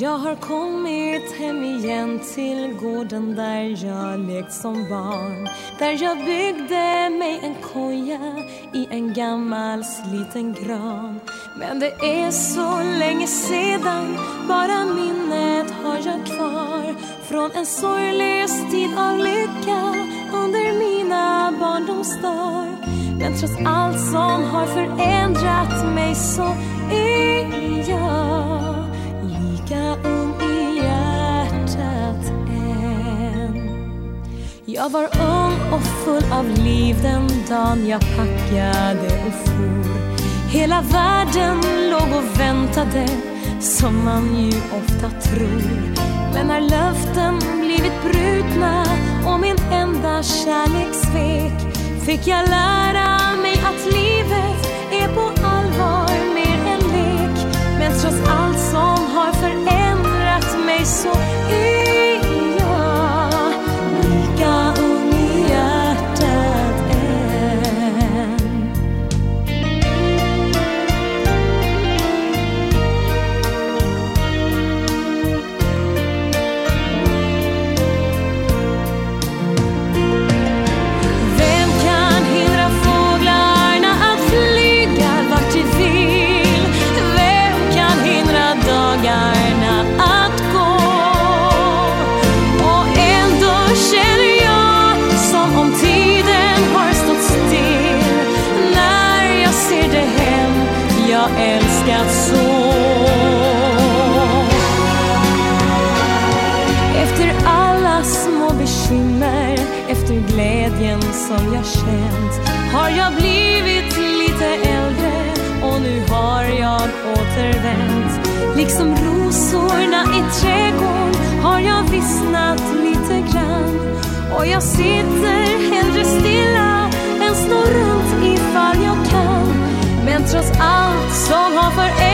Jag har kommit hem igen till gården där jag lekt som barn. Där jag byggde mig en koja i en gammal sliten gran. Men det är så länge sedan, bara minnet har jag kvar. Från en sorglös tid av lycka under mina barndomsdagar. Men trots allt som har förändrat mig så Jag var ung och full av liv den dagen jag packade och for. Hela världen låg och väntade som man ju ofta tror. Men när löften blivit brutna och min enda kärlek svek fick jag lära jag älskat så. Efter alla små bekymmer, efter glädjen som jag känt har jag blivit lite äldre och nu har jag återvänt. Liksom rosorna i trädgården har jag vissnat lite grann och jag sitter hellre stilla än snurrar trots allt som har förändrat